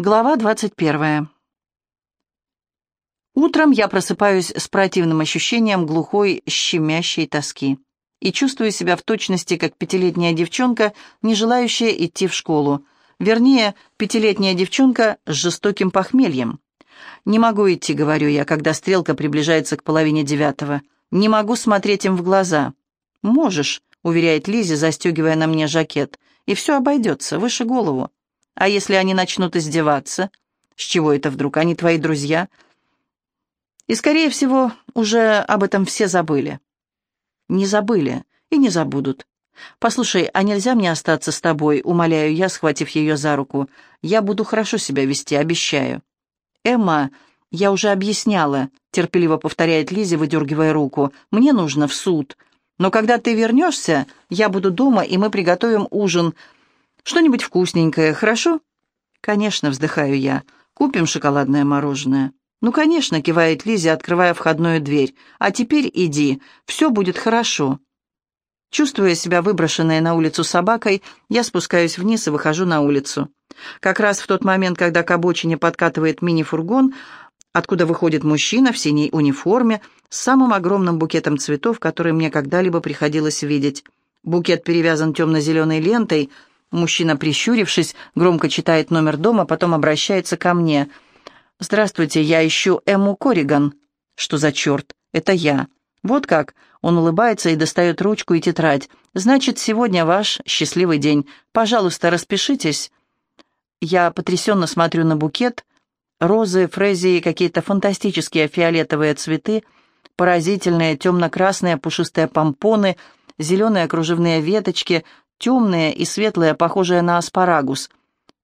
Глава 21. Утром я просыпаюсь с противным ощущением глухой, щемящей тоски и чувствую себя в точности, как пятилетняя девчонка, не желающая идти в школу. Вернее, пятилетняя девчонка с жестоким похмельем. «Не могу идти», — говорю я, когда стрелка приближается к половине девятого. «Не могу смотреть им в глаза». «Можешь», — уверяет Лизи, застегивая на мне жакет, — «и все обойдется, выше голову». А если они начнут издеваться? С чего это вдруг? Они твои друзья? И, скорее всего, уже об этом все забыли. Не забыли и не забудут. «Послушай, а нельзя мне остаться с тобой?» — умоляю я, схватив ее за руку. «Я буду хорошо себя вести, обещаю». «Эмма, я уже объясняла», — терпеливо повторяет Лизи, выдергивая руку. «Мне нужно в суд. Но когда ты вернешься, я буду дома, и мы приготовим ужин. Что-нибудь вкусненькое, хорошо?» «Конечно», — вздыхаю я. «Купим шоколадное мороженое». «Ну, конечно», — кивает Лиза, открывая входную дверь. «А теперь иди, все будет хорошо». Чувствуя себя выброшенной на улицу собакой, я спускаюсь вниз и выхожу на улицу. Как раз в тот момент, когда к обочине подкатывает мини-фургон, откуда выходит мужчина в синей униформе с самым огромным букетом цветов, который мне когда-либо приходилось видеть. Букет перевязан темно-зеленой лентой — Мужчина, прищурившись, громко читает номер дома, потом обращается ко мне. «Здравствуйте, я ищу Эмму Кориган». «Что за черт? Это я». «Вот как?» Он улыбается и достает ручку и тетрадь. «Значит, сегодня ваш счастливый день. Пожалуйста, распишитесь». Я потрясенно смотрю на букет. Розы, фрезии, какие-то фантастические фиолетовые цветы, поразительные темно-красные пушистые помпоны, зеленые кружевные веточки, темные и светлые, похожие на аспарагус.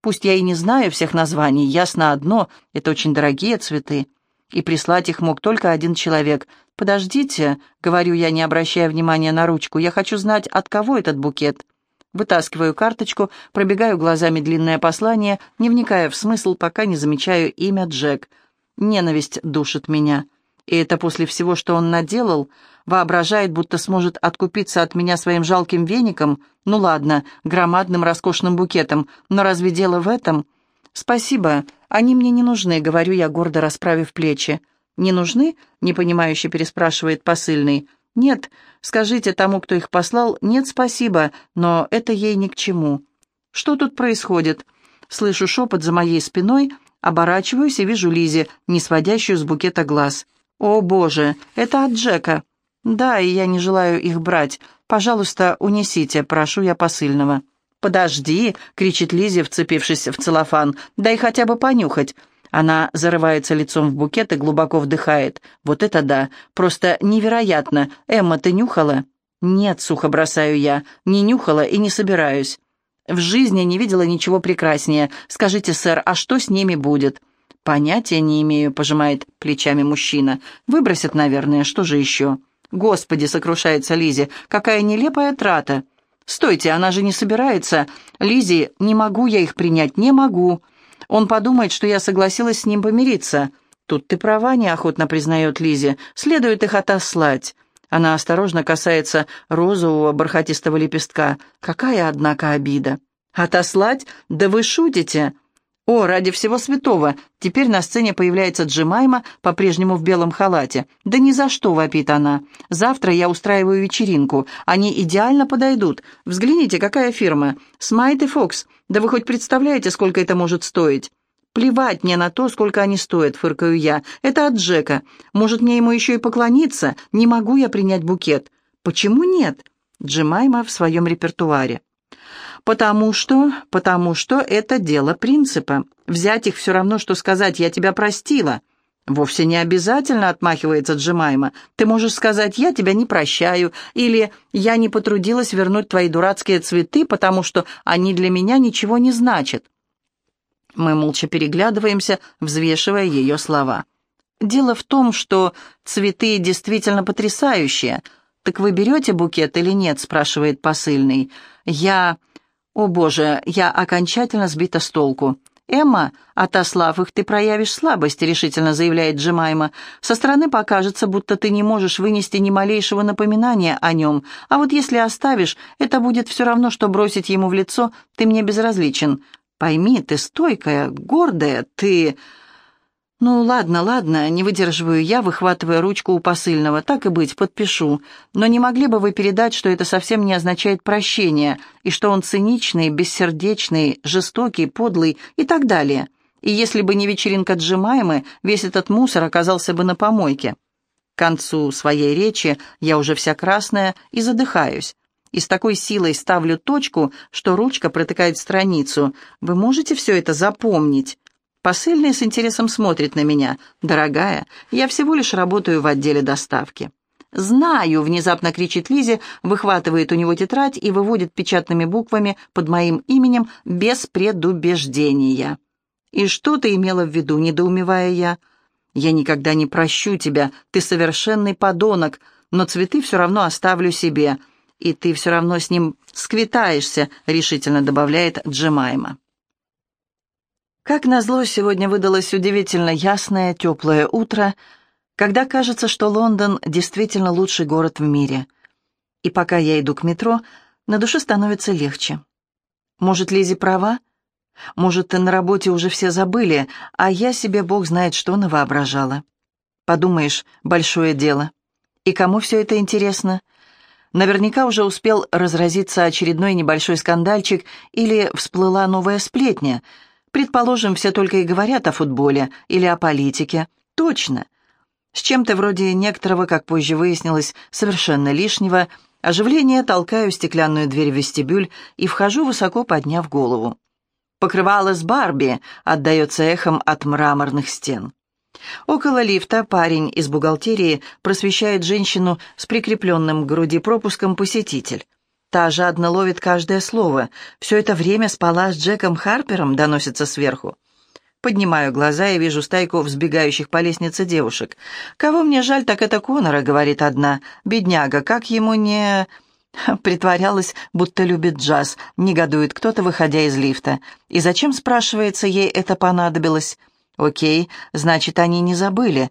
Пусть я и не знаю всех названий, ясно одно — это очень дорогие цветы. И прислать их мог только один человек. «Подождите», — говорю я, не обращая внимания на ручку, — «я хочу знать, от кого этот букет». Вытаскиваю карточку, пробегаю глазами длинное послание, не вникая в смысл, пока не замечаю имя Джек. Ненависть душит меня. И это после всего, что он наделал, воображает, будто сможет откупиться от меня своим жалким веником, ну ладно, громадным роскошным букетом, но разве дело в этом? Спасибо, они мне не нужны, говорю я, гордо расправив плечи. Не нужны? непонимающе переспрашивает посыльный. Нет, скажите тому, кто их послал, нет, спасибо, но это ей ни к чему. Что тут происходит? Слышу шепот за моей спиной, оборачиваюсь и вижу Лизи, не сводящую с букета глаз. «О, Боже, это от Джека!» «Да, и я не желаю их брать. Пожалуйста, унесите, прошу я посыльного». «Подожди!» — кричит Лизи, вцепившись в целлофан. «Дай хотя бы понюхать». Она зарывается лицом в букет и глубоко вдыхает. «Вот это да! Просто невероятно! Эмма, ты нюхала?» «Нет», — сухо бросаю я, — «не нюхала и не собираюсь». «В жизни не видела ничего прекраснее. Скажите, сэр, а что с ними будет?» «Понятия не имею», — пожимает плечами мужчина. «Выбросят, наверное, что же еще?» «Господи», — сокрушается Лизи, — «какая нелепая трата!» «Стойте, она же не собирается. Лизи, не могу я их принять, не могу. Он подумает, что я согласилась с ним помириться». «Тут ты права», — неохотно признает Лизи. «Следует их отослать». Она осторожно касается розового бархатистого лепестка. «Какая, однако, обида!» «Отослать? Да вы шутите!» «О, ради всего святого!» Теперь на сцене появляется Джимайма, по-прежнему в белом халате. «Да ни за что!» — вопит она. «Завтра я устраиваю вечеринку. Они идеально подойдут. Взгляните, какая фирма. Смайт и Фокс. Да вы хоть представляете, сколько это может стоить?» «Плевать мне на то, сколько они стоят», — фыркаю я. «Это от Джека. Может, мне ему еще и поклониться? Не могу я принять букет». «Почему нет?» Джимайма в своем репертуаре. «Потому что... потому что это дело принципа. Взять их все равно, что сказать «я тебя простила». «Вовсе не обязательно», — отмахивается Джемайма. «Ты можешь сказать «я тебя не прощаю» или «я не потрудилась вернуть твои дурацкие цветы, потому что они для меня ничего не значат». Мы молча переглядываемся, взвешивая ее слова. «Дело в том, что цветы действительно потрясающие. Так вы берете букет или нет?» — спрашивает посыльный. «Я...» «О, Боже, я окончательно сбита с толку». «Эмма, отослав их, ты проявишь слабость», — решительно заявляет Джемайма. «Со стороны покажется, будто ты не можешь вынести ни малейшего напоминания о нем. А вот если оставишь, это будет все равно, что бросить ему в лицо «ты мне безразличен». Пойми, ты стойкая, гордая, ты...» «Ну, ладно, ладно, не выдерживаю я, выхватывая ручку у посыльного. Так и быть, подпишу. Но не могли бы вы передать, что это совсем не означает прощение, и что он циничный, бессердечный, жестокий, подлый и так далее? И если бы не вечеринка Джимаймы, весь этот мусор оказался бы на помойке». К концу своей речи я уже вся красная и задыхаюсь. И с такой силой ставлю точку, что ручка протыкает страницу. Вы можете все это запомнить? Посыльный с интересом смотрит на меня. «Дорогая, я всего лишь работаю в отделе доставки». «Знаю!» — внезапно кричит Лизе, выхватывает у него тетрадь и выводит печатными буквами под моим именем без предубеждения. «И что ты имела в виду?» — недоумевая я. «Я никогда не прощу тебя, ты совершенный подонок, но цветы все равно оставлю себе, и ты все равно с ним сквитаешься», — решительно добавляет Джемайма. Как назло, сегодня выдалось удивительно ясное, теплое утро, когда кажется, что Лондон действительно лучший город в мире. И пока я иду к метро, на душе становится легче. Может, Лизи права? Может, на работе уже все забыли, а я себе бог знает что навоображала. Подумаешь, большое дело. И кому все это интересно? Наверняка уже успел разразиться очередной небольшой скандальчик или всплыла новая сплетня — Предположим, все только и говорят о футболе или о политике. Точно. С чем-то вроде некоторого, как позже выяснилось, совершенно лишнего, оживление толкаю стеклянную дверь в вестибюль и вхожу, высоко подняв голову. «Покрывало с Барби» отдается эхом от мраморных стен. Около лифта парень из бухгалтерии просвещает женщину с прикрепленным к груди пропуском посетитель. Та жадно ловит каждое слово. Все это время спала с Джеком Харпером, доносится сверху. Поднимаю глаза и вижу стайку взбегающих по лестнице девушек. «Кого мне жаль, так это Конора», — говорит одна. «Бедняга, как ему не...» Притворялась, будто любит джаз, негодует кто-то, выходя из лифта. «И зачем, спрашивается, ей это понадобилось?» «Окей, значит, они не забыли.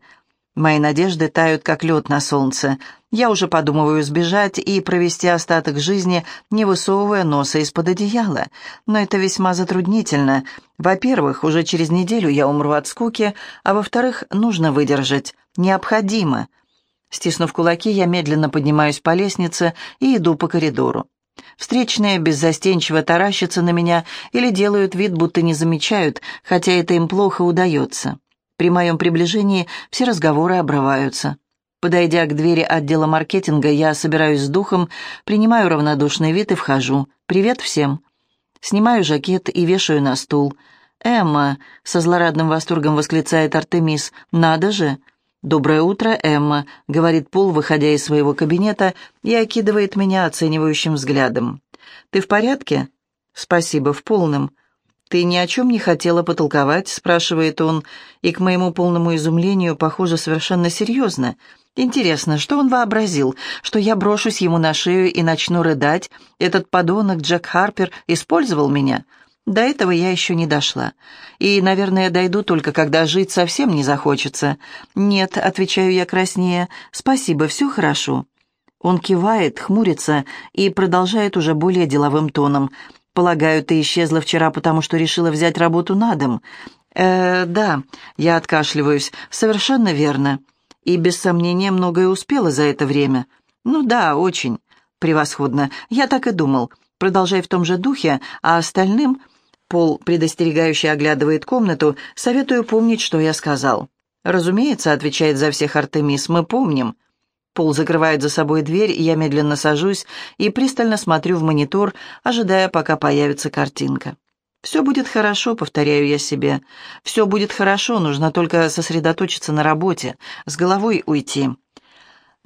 Мои надежды тают, как лед на солнце. Я уже подумываю сбежать и провести остаток жизни, не высовывая носа из-под одеяла. Но это весьма затруднительно. Во-первых, уже через неделю я умру от скуки, а во-вторых, нужно выдержать. Необходимо. Стиснув кулаки, я медленно поднимаюсь по лестнице и иду по коридору. Встречные беззастенчиво таращатся на меня или делают вид, будто не замечают, хотя это им плохо удается. При моем приближении все разговоры обрываются. Подойдя к двери отдела маркетинга, я собираюсь с духом, принимаю равнодушный вид и вхожу. «Привет всем!» Снимаю жакет и вешаю на стул. «Эмма!» — со злорадным восторгом восклицает Артемис. «Надо же!» «Доброе утро, Эмма», — говорит Пол, выходя из своего кабинета и окидывает меня оценивающим взглядом. «Ты в порядке?» «Спасибо, в полном. «Ты ни о чем не хотела потолковать?» — спрашивает он, и, к моему полному изумлению, похоже, совершенно серьезно. «Интересно, что он вообразил? Что я брошусь ему на шею и начну рыдать? Этот подонок Джек Харпер использовал меня?» До этого я еще не дошла. И, наверное, дойду только, когда жить совсем не захочется. «Нет», — отвечаю я краснее, — «спасибо, все хорошо». Он кивает, хмурится и продолжает уже более деловым тоном. Полагаю, ты исчезла вчера, потому что решила взять работу на дом. Э, да, я откашливаюсь. Совершенно верно. И без сомнения многое успела за это время. Ну да, очень. Превосходно. Я так и думал. Продолжай в том же духе, а остальным... Пол предостерегающе оглядывает комнату. Советую помнить, что я сказал. «Разумеется», — отвечает за всех Артемис, — «мы помним». Пол закрывает за собой дверь, и я медленно сажусь и пристально смотрю в монитор, ожидая, пока появится картинка. «Все будет хорошо», — повторяю я себе. «Все будет хорошо, нужно только сосредоточиться на работе, с головой уйти».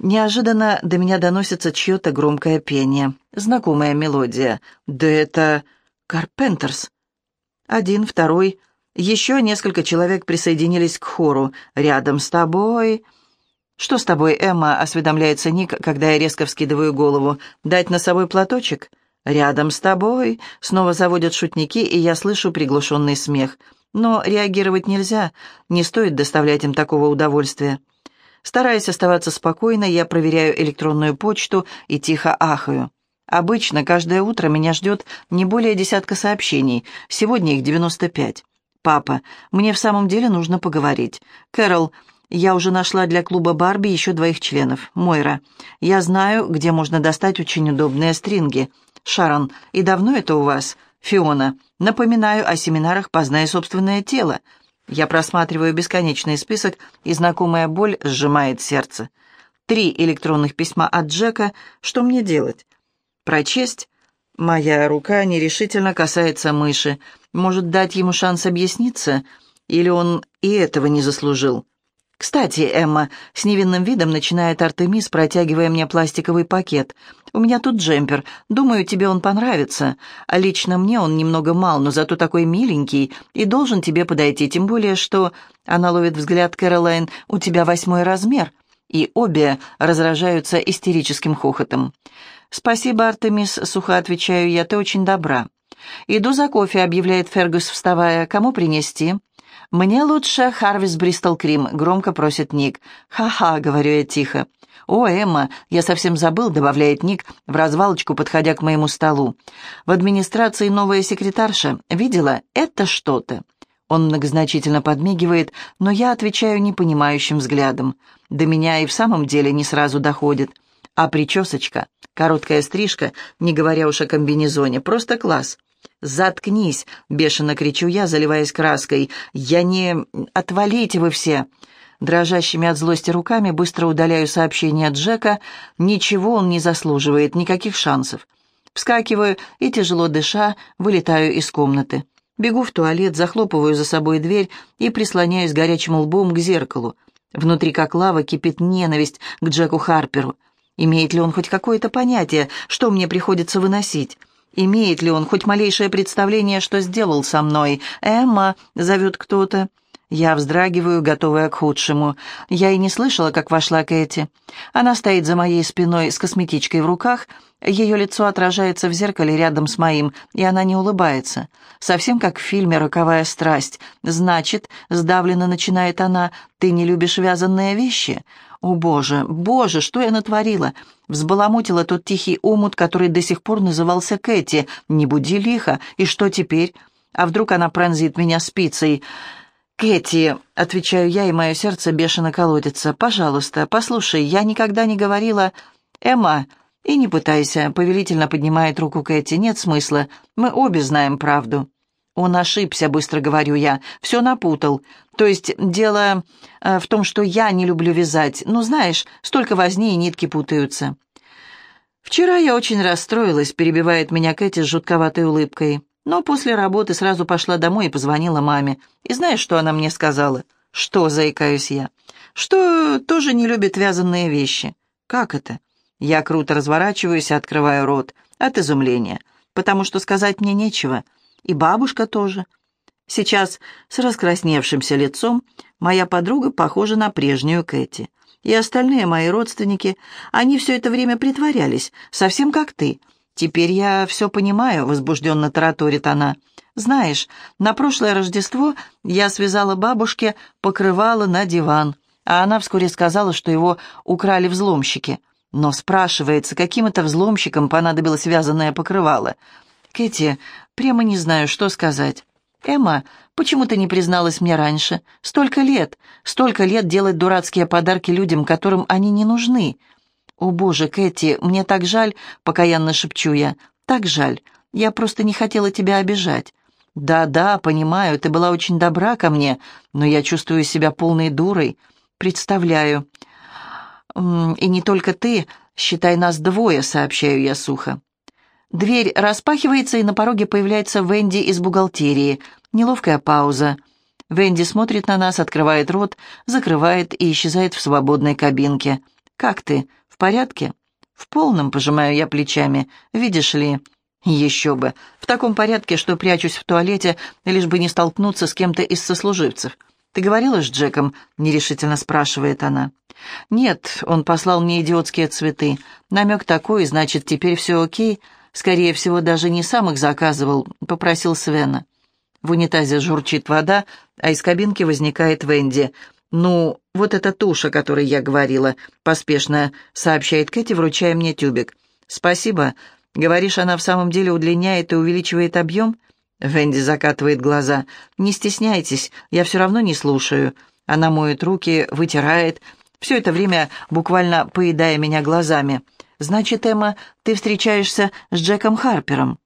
Неожиданно до меня доносится чье-то громкое пение. Знакомая мелодия. «Да это... Карпентерс». Один, второй. Еще несколько человек присоединились к хору. «Рядом с тобой...» «Что с тобой, Эмма?» — осведомляется Ник, когда я резко вскидываю голову. «Дать носовой платочек?» «Рядом с тобой!» — снова заводят шутники, и я слышу приглушенный смех. Но реагировать нельзя, не стоит доставлять им такого удовольствия. Стараясь оставаться спокойной, я проверяю электронную почту и тихо ахаю. Обычно каждое утро меня ждет не более десятка сообщений. Сегодня их 95. «Папа, мне в самом деле нужно поговорить. Кэрол, я уже нашла для клуба Барби еще двоих членов. Мойра, я знаю, где можно достать очень удобные стринги. Шарон, и давно это у вас? Фиона, напоминаю о семинарах «Познай собственное тело». Я просматриваю бесконечный список, и знакомая боль сжимает сердце. Три электронных письма от Джека. Что мне делать? Прочесть? Моя рука нерешительно касается мыши. Может, дать ему шанс объясниться? Или он и этого не заслужил? «Кстати, Эмма, с невинным видом начинает Артемис, протягивая мне пластиковый пакет. У меня тут джемпер. Думаю, тебе он понравится. А лично мне он немного мал, но зато такой миленький и должен тебе подойти. Тем более, что...» Она ловит взгляд Кэролайн. «У тебя восьмой размер». И обе разражаются истерическим хохотом. «Спасибо, Артемис», — сухо отвечаю я, — «ты очень добра». «Иду за кофе», — объявляет Фергус, вставая. «Кому принести?» «Мне лучше Харвис Бристол Крим», — громко просит Ник. «Ха-ха», — говорю я тихо. «О, Эмма, я совсем забыл», — добавляет Ник, в развалочку, подходя к моему столу. «В администрации новая секретарша. Видела? Это что-то». Он многозначительно подмигивает, но я отвечаю непонимающим взглядом. До меня и в самом деле не сразу доходит. А причесочка, короткая стрижка, не говоря уж о комбинезоне, просто класс. «Заткнись!» — бешено кричу я, заливаясь краской. «Я не... Отвалите вы все!» Дрожащими от злости руками быстро удаляю сообщение Джека. Ничего он не заслуживает, никаких шансов. Вскакиваю и, тяжело дыша, вылетаю из комнаты. Бегу в туалет, захлопываю за собой дверь и прислоняюсь горячим лбом к зеркалу. Внутри как лава кипит ненависть к Джеку Харперу. Имеет ли он хоть какое-то понятие, что мне приходится выносить? Имеет ли он хоть малейшее представление, что сделал со мной? «Эмма!» — зовет кто-то. Я вздрагиваю, готовая к худшему. Я и не слышала, как вошла Кэти. Она стоит за моей спиной с косметичкой в руках. Ее лицо отражается в зеркале рядом с моим, и она не улыбается. Совсем как в фильме «Роковая страсть». «Значит», — сдавленно начинает она, — «ты не любишь вязаные вещи?» «О, Боже, Боже, что я натворила?» Взбаламутила тот тихий омут, который до сих пор назывался Кэти. «Не буди лихо. И что теперь? А вдруг она пронзит меня спицей?» «Кэти», — отвечаю я, и мое сердце бешено колотится, — «пожалуйста, послушай, я никогда не говорила...» «Эмма, и не пытайся», — повелительно поднимает руку Кэти, — «нет смысла, мы обе знаем правду». «Он ошибся», — быстро говорю я, — «все напутал. То есть дело э, в том, что я не люблю вязать. Ну, знаешь, столько возни и нитки путаются». «Вчера я очень расстроилась», — перебивает меня Кэти с жутковатой улыбкой. Но после работы сразу пошла домой и позвонила маме. И знаешь, что она мне сказала? «Что?» — заикаюсь я. «Что тоже не любит вязаные вещи». «Как это?» Я круто разворачиваюсь и открываю рот. От изумления. Потому что сказать мне нечего. И бабушка тоже. Сейчас с раскрасневшимся лицом моя подруга похожа на прежнюю Кэти. И остальные мои родственники, они все это время притворялись, совсем как ты. Теперь я все понимаю, возбужденно тараторит она. Знаешь, на прошлое Рождество я связала бабушке покрывало на диван, а она вскоре сказала, что его украли взломщики. Но спрашивается, каким это взломщикам понадобилось вязаное покрывало. Кэти, прямо не знаю, что сказать. Эмма, почему ты не призналась мне раньше? Столько лет, столько лет делать дурацкие подарки людям, которым они не нужны. О, боже, Кэти, мне так жаль, покаянно шепчу я. Так жаль. Я просто не хотела тебя обижать. Да-да, понимаю, ты была очень добра ко мне, но я чувствую себя полной дурой. Представляю. И не только ты, считай нас двое, сообщаю я сухо. Дверь распахивается, и на пороге появляется Венди из бухгалтерии. Неловкая пауза. Венди смотрит на нас, открывает рот, закрывает и исчезает в свободной кабинке. «Как ты? В порядке?» «В полном», — пожимаю я плечами. «Видишь ли...» «Еще бы. В таком порядке, что прячусь в туалете, лишь бы не столкнуться с кем-то из сослуживцев. Ты говорила с Джеком?» — нерешительно спрашивает она. «Нет, он послал мне идиотские цветы. Намек такой, значит, теперь все окей?» Скорее всего, даже не сам их заказывал, попросил Свена. В унитазе журчит вода, а из кабинки возникает Венди. «Ну, вот эта туша, о которой я говорила», — поспешно сообщает Кэти, вручая мне тюбик. «Спасибо. Говоришь, она в самом деле удлиняет и увеличивает объем?» Венди закатывает глаза. «Не стесняйтесь, я все равно не слушаю». Она моет руки, вытирает, все это время буквально поедая меня глазами. «Значит, Эмма, ты встречаешься с Джеком Харпером?»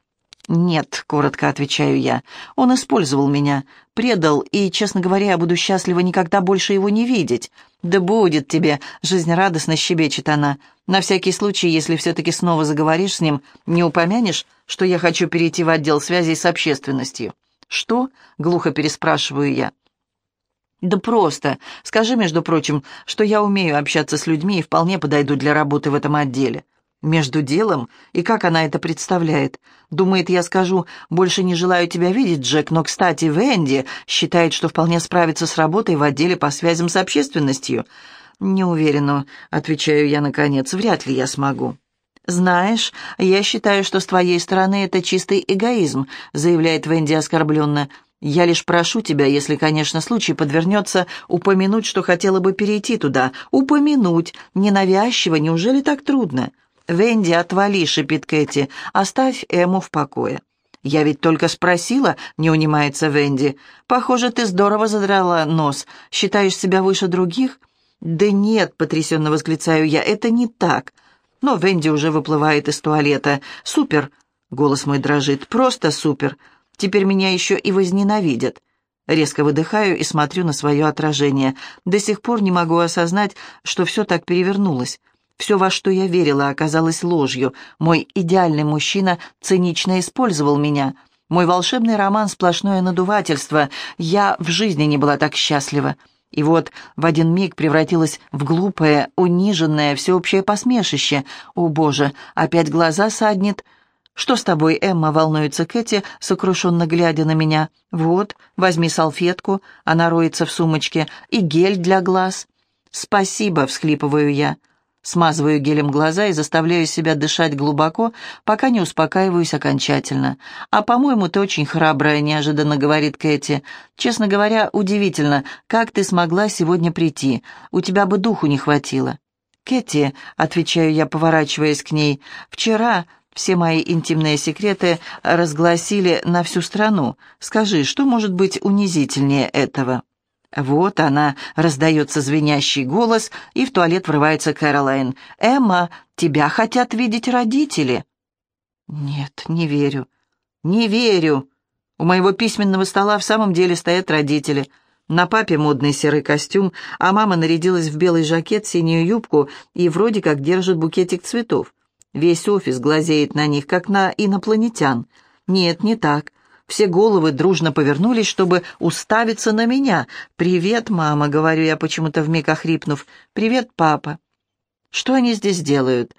«Нет», — коротко отвечаю я. «Он использовал меня, предал, и, честно говоря, я буду счастлива никогда больше его не видеть». «Да будет тебе», — жизнерадостно щебечет она. «На всякий случай, если все-таки снова заговоришь с ним, не упомянешь, что я хочу перейти в отдел связей с общественностью?» «Что?» — глухо переспрашиваю я. «Да просто. Скажи, между прочим, что я умею общаться с людьми и вполне подойду для работы в этом отделе». «Между делом? И как она это представляет? Думает, я скажу, больше не желаю тебя видеть, Джек, но, кстати, Венди считает, что вполне справится с работой в отделе по связям с общественностью». «Не уверена», — отвечаю я наконец, — «вряд ли я смогу». «Знаешь, я считаю, что с твоей стороны это чистый эгоизм», — заявляет Венди оскорбленно. «Я лишь прошу тебя, если, конечно, случай подвернется, упомянуть, что хотела бы перейти туда. Упомянуть. Ненавязчиво, неужели так трудно?» «Венди, отвали», — шипит Кэти. «Оставь Эму в покое». «Я ведь только спросила», — не унимается Венди. «Похоже, ты здорово задрала нос. Считаешь себя выше других?» «Да нет», — потрясенно восклицаю я, — «это не так». Но Венди уже выплывает из туалета. «Супер!» — голос мой дрожит. «Просто супер!» Теперь меня еще и возненавидят. Резко выдыхаю и смотрю на свое отражение. До сих пор не могу осознать, что все так перевернулось. Все, во что я верила, оказалось ложью. Мой идеальный мужчина цинично использовал меня. Мой волшебный роман — сплошное надувательство. Я в жизни не была так счастлива. И вот в один миг превратилась в глупое, униженное, всеобщее посмешище. О, Боже, опять глаза саднет — «Что с тобой, Эмма?» — волнуется Кэти, сокрушенно глядя на меня. «Вот, возьми салфетку», — она роется в сумочке, — «и гель для глаз». «Спасибо», — всхлипываю я. Смазываю гелем глаза и заставляю себя дышать глубоко, пока не успокаиваюсь окончательно. «А, по-моему, ты очень храбрая», — неожиданно говорит Кэти. «Честно говоря, удивительно, как ты смогла сегодня прийти. У тебя бы духу не хватило». «Кэти», — отвечаю я, поворачиваясь к ней, — «вчера все мои интимные секреты разгласили на всю страну. Скажи, что может быть унизительнее этого?» Вот она, раздается звенящий голос, и в туалет врывается Кэролайн. «Эмма, тебя хотят видеть родители». «Нет, не верю. Не верю. У моего письменного стола в самом деле стоят родители. На папе модный серый костюм, а мама нарядилась в белый жакет, синюю юбку и вроде как держит букетик цветов. Весь офис глазеет на них, как на инопланетян. Нет, не так. Все головы дружно повернулись, чтобы уставиться на меня. «Привет, мама», — говорю я, почему-то вмиг охрипнув. «Привет, папа». «Что они здесь делают?»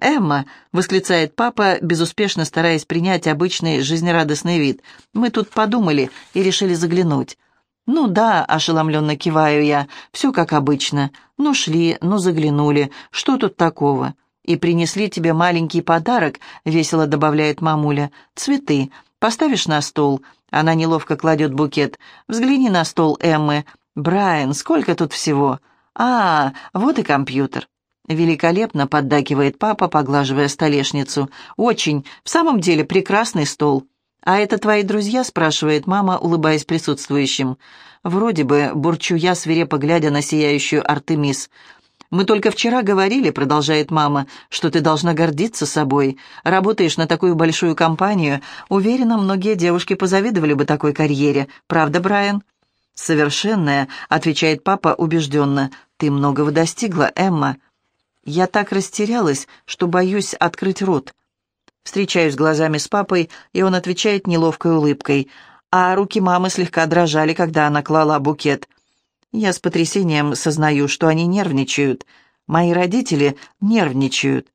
«Эмма», — восклицает папа, безуспешно стараясь принять обычный жизнерадостный вид. «Мы тут подумали и решили заглянуть». «Ну да», — ошеломленно киваю я, — «все как обычно. Ну шли, ну заглянули. Что тут такого?» «И принесли тебе маленький подарок», — весело добавляет мамуля. «Цветы. Поставишь на стол?» Она неловко кладет букет. «Взгляни на стол Эммы. Брайан, сколько тут всего?» «А, вот и компьютер». «Великолепно», — поддакивает папа, поглаживая столешницу. «Очень. В самом деле прекрасный стол». «А это твои друзья?» — спрашивает мама, улыбаясь присутствующим. «Вроде бы», — бурчу я, свирепо глядя на сияющую Артемис. «Мы только вчера говорили», — продолжает мама, «что ты должна гордиться собой. Работаешь на такую большую компанию. Уверена, многие девушки позавидовали бы такой карьере. Правда, Брайан?» «Совершенная», — отвечает папа убежденно. «Ты многого достигла, Эмма». Я так растерялась, что боюсь открыть рот. Встречаюсь глазами с папой, и он отвечает неловкой улыбкой. А руки мамы слегка дрожали, когда она клала букет. Я с потрясением сознаю, что они нервничают. Мои родители нервничают.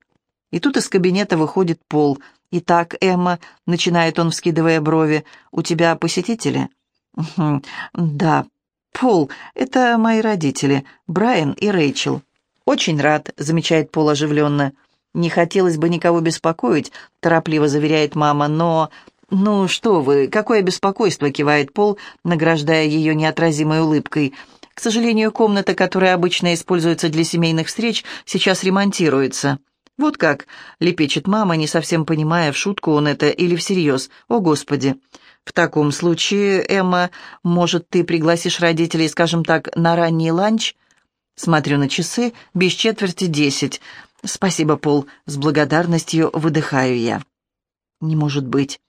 И тут из кабинета выходит Пол. «Итак, Эмма», — начинает он, вскидывая брови, — «у тебя посетители?» «Да, Пол, это мои родители, Брайан и Рэйчел». «Очень рад», — замечает Пол оживленно. «Не хотелось бы никого беспокоить», — торопливо заверяет мама, «но...» «Ну что вы, какое беспокойство!» — кивает Пол, награждая ее неотразимой улыбкой. К сожалению, комната, которая обычно используется для семейных встреч, сейчас ремонтируется. «Вот как», — лепечет мама, не совсем понимая, в шутку он это или всерьез. «О, Господи!» «В таком случае, Эмма, может, ты пригласишь родителей, скажем так, на ранний ланч?» Смотрю на часы, без четверти десять. «Спасибо, Пол», — с благодарностью выдыхаю я. «Не может быть.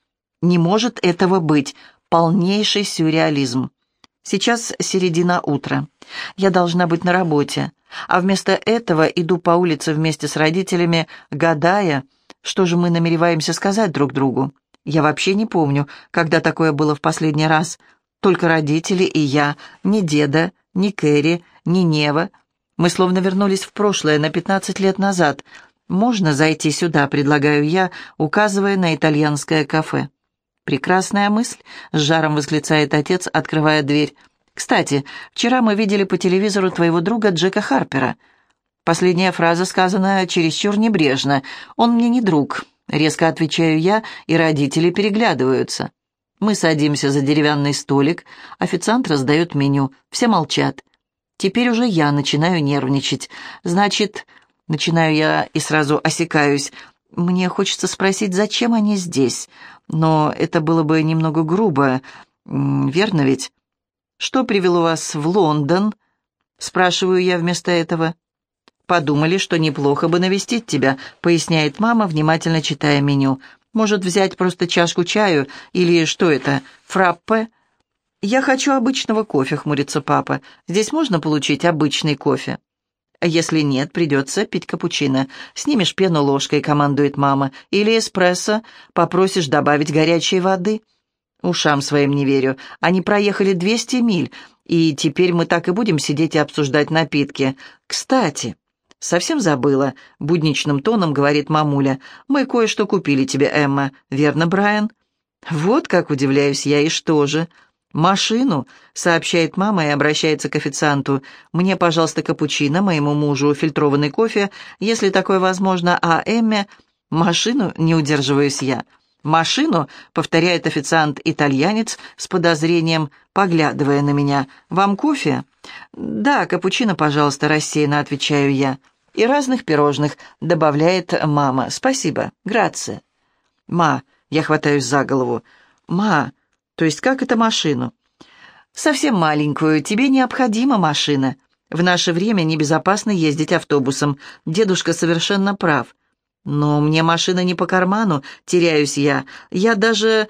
Не может этого быть. Полнейший сюрреализм. Сейчас середина утра. Я должна быть на работе, а вместо этого иду по улице вместе с родителями, гадая, что же мы намереваемся сказать друг другу. Я вообще не помню, когда такое было в последний раз. Только родители и я, ни деда, ни Кэрри, ни Нева. Мы словно вернулись в прошлое на 15 лет назад. «Можно зайти сюда?» — предлагаю я, указывая на итальянское кафе. «Прекрасная мысль», — с жаром восклицает отец, открывая дверь. «Кстати, вчера мы видели по телевизору твоего друга Джека Харпера». Последняя фраза сказана чересчур небрежно. «Он мне не друг. Резко отвечаю я, и родители переглядываются. Мы садимся за деревянный столик, официант раздает меню, все молчат. Теперь уже я начинаю нервничать. Значит, начинаю я и сразу осекаюсь. Мне хочется спросить, зачем они здесь? Но это было бы немного грубо, верно ведь? Что привело вас в Лондон? Спрашиваю я вместо этого. «Подумали, что неплохо бы навестить тебя», — поясняет мама, внимательно читая меню. «Может, взять просто чашку чаю? Или что это, фраппе?» «Я хочу обычного кофе», — хмурится папа. «Здесь можно получить обычный кофе?» «Если нет, придется пить капучино. Снимешь пену ложкой», — командует мама. «Или эспрессо. Попросишь добавить горячей воды». Ушам своим не верю. Они проехали 200 миль, и теперь мы так и будем сидеть и обсуждать напитки. Кстати... «Совсем забыла», — будничным тоном говорит мамуля. «Мы кое-что купили тебе, Эмма. Верно, Брайан?» «Вот как удивляюсь я, и что же?» «Машину», — сообщает мама и обращается к официанту. «Мне, пожалуйста, капучино, моему мужу фильтрованный кофе, если такое возможно, а Эмме...» «Машину?» — не удерживаюсь я. «Машину?» — повторяет официант-итальянец с подозрением, поглядывая на меня. «Вам кофе?» «Да, капучино, пожалуйста», — рассеянно отвечаю я. «И разных пирожных», — добавляет мама. «Спасибо. Грация». «Ма», — я хватаюсь за голову. «Ма, то есть как это машину?» «Совсем маленькую. Тебе необходима машина. В наше время небезопасно ездить автобусом. Дедушка совершенно прав». «Но мне машина не по карману, теряюсь я. Я даже...»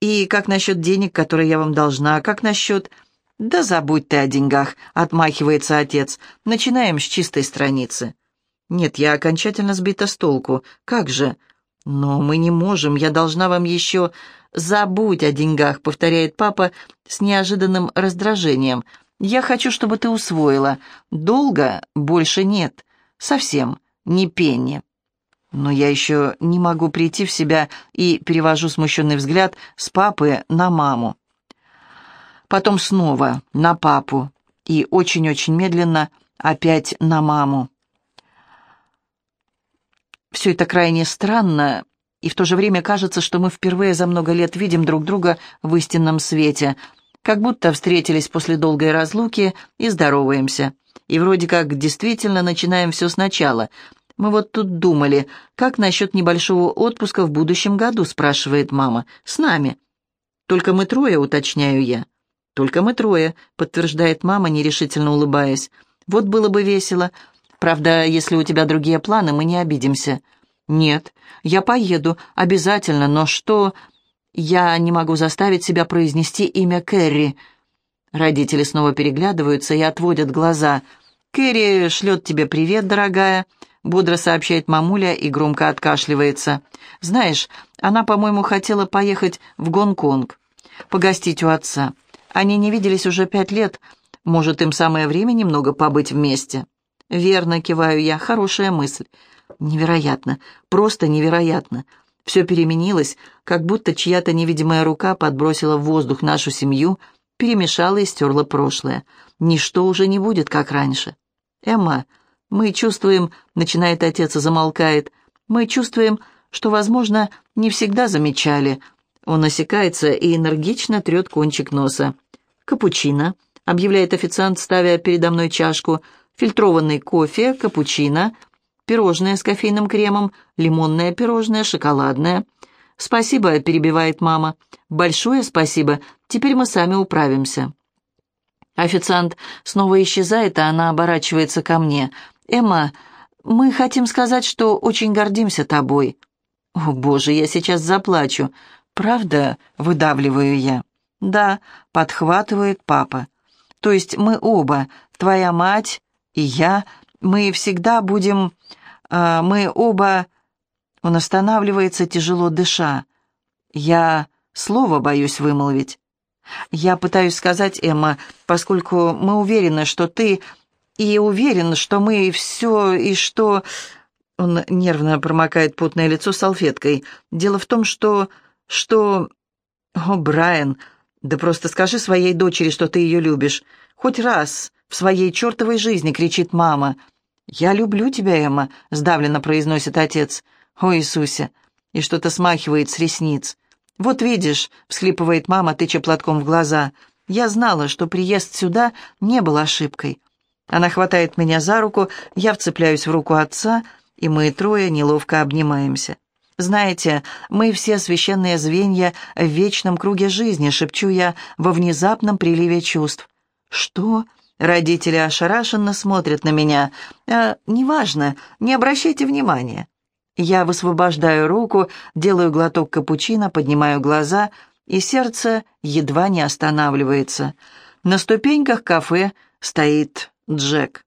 «И как насчет денег, которые я вам должна? Как насчет...» «Да забудь ты о деньгах», — отмахивается отец. «Начинаем с чистой страницы». «Нет, я окончательно сбита с толку. Как же?» «Но мы не можем, я должна вам еще...» «Забудь о деньгах», — повторяет папа с неожиданным раздражением. «Я хочу, чтобы ты усвоила. Долго больше нет. Совсем. Ни пенни». Но я еще не могу прийти в себя и перевожу смущенный взгляд с папы на маму. Потом снова на папу и очень-очень медленно опять на маму. Все это крайне странно, и в то же время кажется, что мы впервые за много лет видим друг друга в истинном свете, как будто встретились после долгой разлуки и здороваемся. И вроде как действительно начинаем все сначала — «Мы вот тут думали, как насчет небольшого отпуска в будущем году?» спрашивает мама. «С нами». «Только мы трое», уточняю я. «Только мы трое», подтверждает мама, нерешительно улыбаясь. «Вот было бы весело. Правда, если у тебя другие планы, мы не обидимся». «Нет, я поеду, обязательно, но что...» «Я не могу заставить себя произнести имя Кэрри». Родители снова переглядываются и отводят глаза. «Кэрри шлет тебе привет, дорогая», — бодро сообщает мамуля и громко откашливается. «Знаешь, она, по-моему, хотела поехать в Гонконг, погостить у отца. Они не виделись уже пять лет. Может, им самое время немного побыть вместе?» «Верно», — киваю я, — «хорошая мысль». «Невероятно, просто невероятно. Все переменилось, как будто чья-то невидимая рука подбросила в воздух нашу семью, перемешала и стерла прошлое. Ничто уже не будет, как раньше. Эмма, мы чувствуем, начинает отец и замолкает, мы чувствуем, что, возможно, не всегда замечали. Он осекается и энергично трет кончик носа. «Капучино», — объявляет официант, ставя передо мной чашку, «фильтрованный кофе, капучино, пирожное с кофейным кремом, лимонное пирожное, шоколадное. «Спасибо», — перебивает мама. «Большое спасибо. Теперь мы сами управимся». Официант снова исчезает, а она оборачивается ко мне. «Эмма, мы хотим сказать, что очень гордимся тобой». «О, боже, я сейчас заплачу. Правда?» — выдавливаю я. «Да», — подхватывает папа. «То есть мы оба, твоя мать и я, мы всегда будем... Э, мы оба...» Он останавливается, тяжело дыша. «Я слово боюсь вымолвить. Я пытаюсь сказать, Эмма, поскольку мы уверены, что ты... И уверен, что мы все... И что...» Он нервно промокает потное лицо салфеткой. «Дело в том, что... что...» «О, Брайан, да просто скажи своей дочери, что ты ее любишь. Хоть раз в своей чертовой жизни!» — кричит мама. «Я люблю тебя, Эмма», — сдавленно произносит отец. «О, Иисусе!» И что-то смахивает с ресниц. «Вот видишь», — всхлипывает мама, тыча платком в глаза, — «я знала, что приезд сюда не был ошибкой». Она хватает меня за руку, я вцепляюсь в руку отца, и мы трое неловко обнимаемся. «Знаете, мы все священные звенья в вечном круге жизни», — шепчу я во внезапном приливе чувств. «Что?» Родители ошарашенно смотрят на меня. «А, «Неважно, не обращайте внимания». Я высвобождаю руку, делаю глоток капучино, поднимаю глаза, и сердце едва не останавливается. На ступеньках кафе стоит Джек.